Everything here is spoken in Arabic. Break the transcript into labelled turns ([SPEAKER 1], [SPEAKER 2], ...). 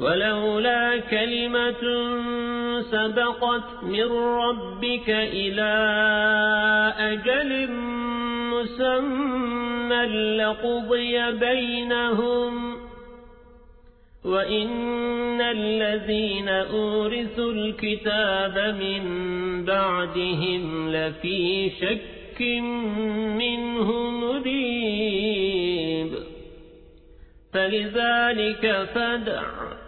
[SPEAKER 1] ولولا كلمة سبقت من ربك إلى أجل مسمى لقضي بينهم وإن الذين أورثوا الكتاب من بعدهم لفي شك منه مريب فلذلك فدع